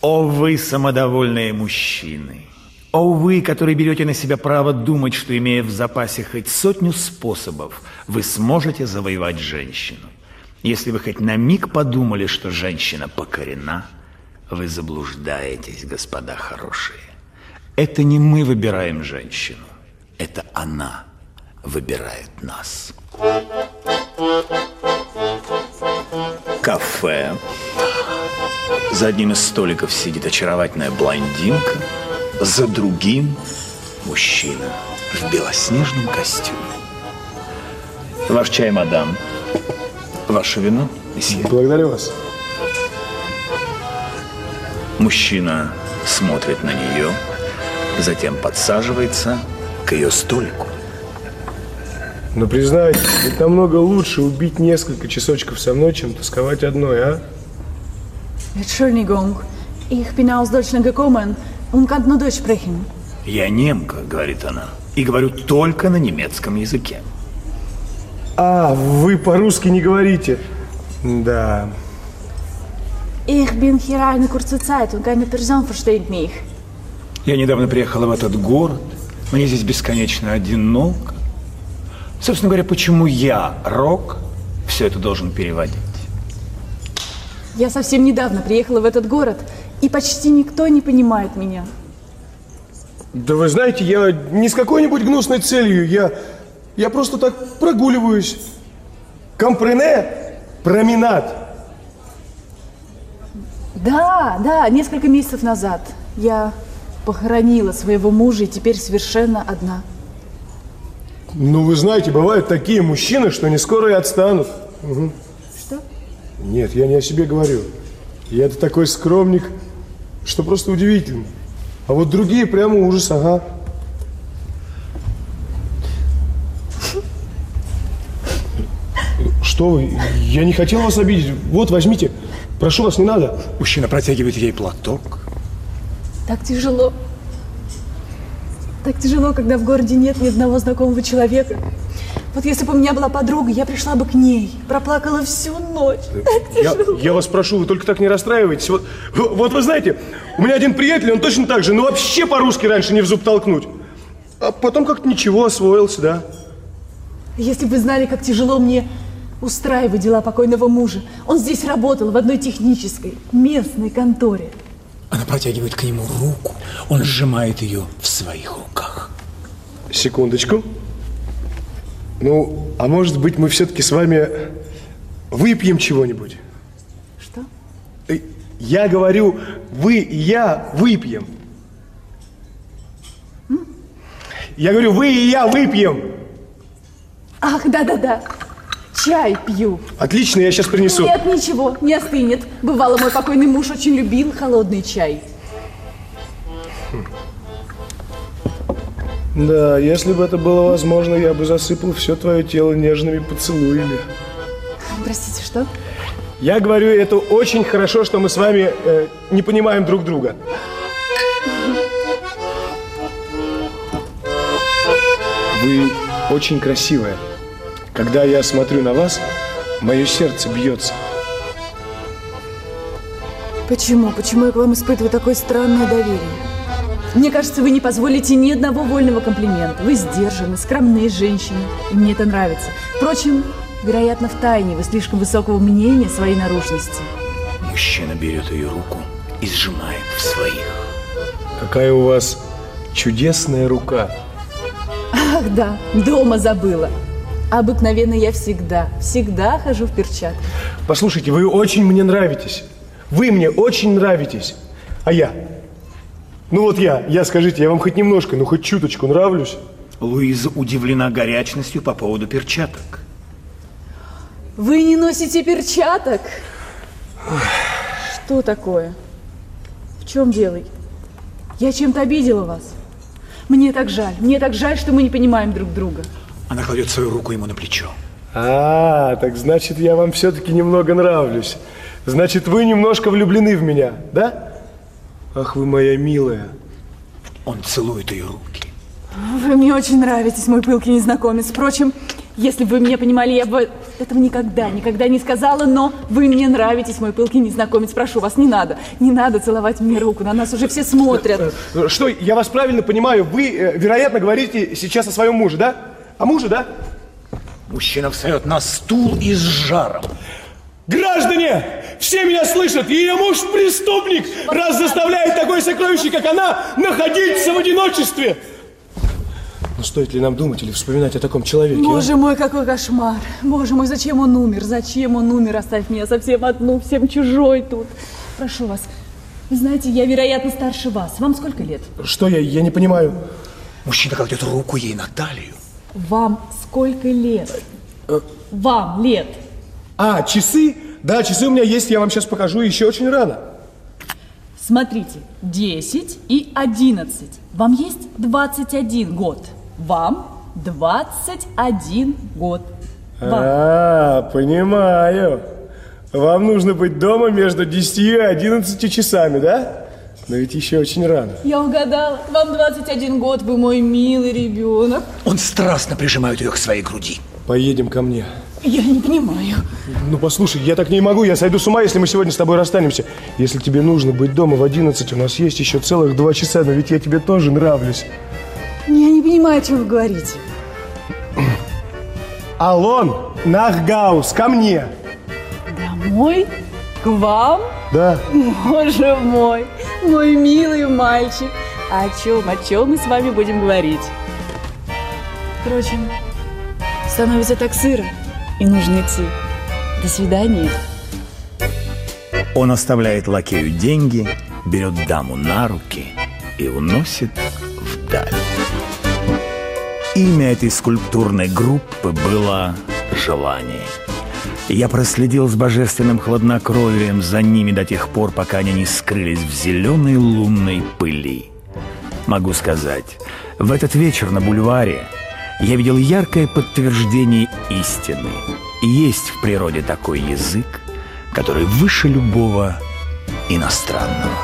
О вы, самодовольные мужчины! О вы, которые берете на себя право думать, что, имея в запасе хоть сотню способов, вы сможете завоевать женщину. Если вы хоть на миг подумали, что женщина покорена, вы заблуждаетесь, господа хорошие. Это не мы выбираем женщину, это она выбирает нас. Кафе. За одним из столиков сидит очаровательная блондинка, за другим мужчина в белоснежном костюме. Ваш чай, мадам. Ваше вино, месье. Благодарю вас. Мужчина смотрит на нее, затем подсаживается к ее столику. Но признайтесь, ведь намного лучше убить несколько часочков со мной, чем тосковать одной, а? Entschuldigung, ich bin aus Deutschland gekommen und kann nur Deutsch sprechen. Я немка, говорит она, и говорю только на немецком языке. А, вы по-русски не говорите. Да. Ich bin hier eine kurze Zeit und keine Person versteht mich. Я недавно приехала в этот город, мне здесь бесконечно одиноко. Собственно говоря, почему я, Рок, все это должен переводить? Я совсем недавно приехала в этот город, и почти никто не понимает меня. Да вы знаете, я не с какой-нибудь гнусной целью, я, я просто так прогуливаюсь. Компрене? Променад. Да, да, несколько месяцев назад я похоронила своего мужа и теперь совершенно одна. Ну, вы знаете, бывают такие мужчины, что не скоро и отстанут. Мгм. Нет, я не о себе говорю. Я-то такой скромник, что просто удивительно. А вот другие прямо ужас, ага. Что вы? Я не хотел вас обидеть. Вот, возьмите. Прошу вас, не надо. Мужчина протягивает ей платок. Так тяжело. Так тяжело, когда в городе нет ни одного знакомого человека. Вот если бы у меня была подруга, я пришла бы к ней, проплакала всю ночь. Так Я, тяжело. я вас прошу, вы только так не расстраивайтесь. Вот, вот вы знаете, у меня один приятель, он точно так же, но вообще по-русски раньше не в зуб толкнуть. А потом как-то ничего освоился, да. Если бы вы знали, как тяжело мне устраивать дела покойного мужа. Он здесь работал в одной технической, местной конторе. Она протягивает к нему руку, он сжимает ее в своих руках. Секундочку. Ну, а может быть, мы все-таки с вами выпьем чего-нибудь? Что? Э, Я говорю, вы и я выпьем. Я говорю, вы и я выпьем. Ах, да-да-да. Чай пью. Отлично, я сейчас принесу. Нет, ничего, не остынет. Бывало, мой покойный муж очень любил холодный чай. Да, если бы это было возможно, я бы засыпал все твое тело нежными поцелуями. Простите, что? Я говорю, это очень хорошо, что мы с вами э, не понимаем друг друга. Вы очень красивая. Когда я смотрю на вас, мое сердце бьется. Почему? Почему я к вам испытываю такое странное доверие? Мне кажется, вы не позволите ни одного вольного комплимента. Вы сдержаны, скромные женщины, и мне это нравится. Впрочем, вероятно, в тайне вы слишком высокого мнения своей наружности. Мужчина берет ее руку и сжимает в своих. Какая у вас чудесная рука. Ах, да, дома забыла. Обыкновенно я всегда, всегда хожу в перчатках. Послушайте, вы очень мне нравитесь. Вы мне очень нравитесь. А я? Ну вот я, я скажите, я вам хоть немножко, ну хоть чуточку нравлюсь? Луиза удивлена горячностью по поводу перчаток. Вы не носите перчаток? Что такое? В чем дело? Я чем-то обидела вас? Мне так жаль, мне так жаль, что мы не понимаем друг друга. Она кладет свою руку ему на плечо. А, так значит, я вам все-таки немного нравлюсь. Значит, вы немножко влюблены в меня, да? Ах, вы моя милая. Он целует ее руки. Вы мне очень нравитесь, мой пылкий незнакомец. Впрочем, Если бы вы меня понимали, я бы этого никогда, никогда не сказала, но вы мне нравитесь, мой пылкий незнакомец. Прошу вас, не надо, не надо целовать мне руку, на нас уже все смотрят. Э, Что, я вас правильно понимаю, вы, э, вероятно, говорите сейчас о своем муже, да? О муже, да? Мужчина встает на стул и с жаром. Граждане, все меня слышат, ее муж преступник, раз заставляет такое сокровище, как она, находиться в одиночестве. Ну, стоит ли нам думать или вспоминать о таком человеке? а? Боже мой, какой кошмар. Боже мой, зачем он умер? Зачем он умер? Оставь меня совсем одну, всем чужой тут. Прошу вас. Вы знаете, я, вероятно, старше вас. Вам сколько лет? Что я, я не понимаю. Мужчина кладет руку ей на талию. Вам сколько лет? Вам лет. А, часы? Да, часы у меня есть, я вам сейчас покажу, еще очень рано. Смотрите, 10 и 11. Вам есть 21 год. Вам 21 год. Вам. А, понимаю. Вам нужно быть дома между 10 и 11 часами, да? Но ведь еще очень рано. Я угадала. Вам 21 год, вы мой милый ребенок. Он страстно прижимает ее к своей груди. Поедем ко мне. Я не понимаю. Ну, послушай, я так не могу, я сойду с ума, если мы сегодня с тобой расстанемся. Если тебе нужно быть дома в 11, у нас есть еще целых два часа, но ведь я тебе тоже нравлюсь. Я не понимаю, о чем вы говорите. Алон, Нахгаус, ко мне. Домой? К вам? Да. Боже мой, мой милый мальчик. О чем, о чем мы с вами будем говорить? Впрочем, становится так сыро, и нужно идти. До свидания. Он оставляет лакею деньги, берет даму на руки и уносит вдаль. Имя этой скульптурной группы было «Желание». Я проследил с божественным хладнокровием за ними до тех пор, пока они не скрылись в зеленой лунной пыли. Могу сказать, в этот вечер на бульваре я видел яркое подтверждение истины. Есть в природе такой язык, который выше любого иностранного.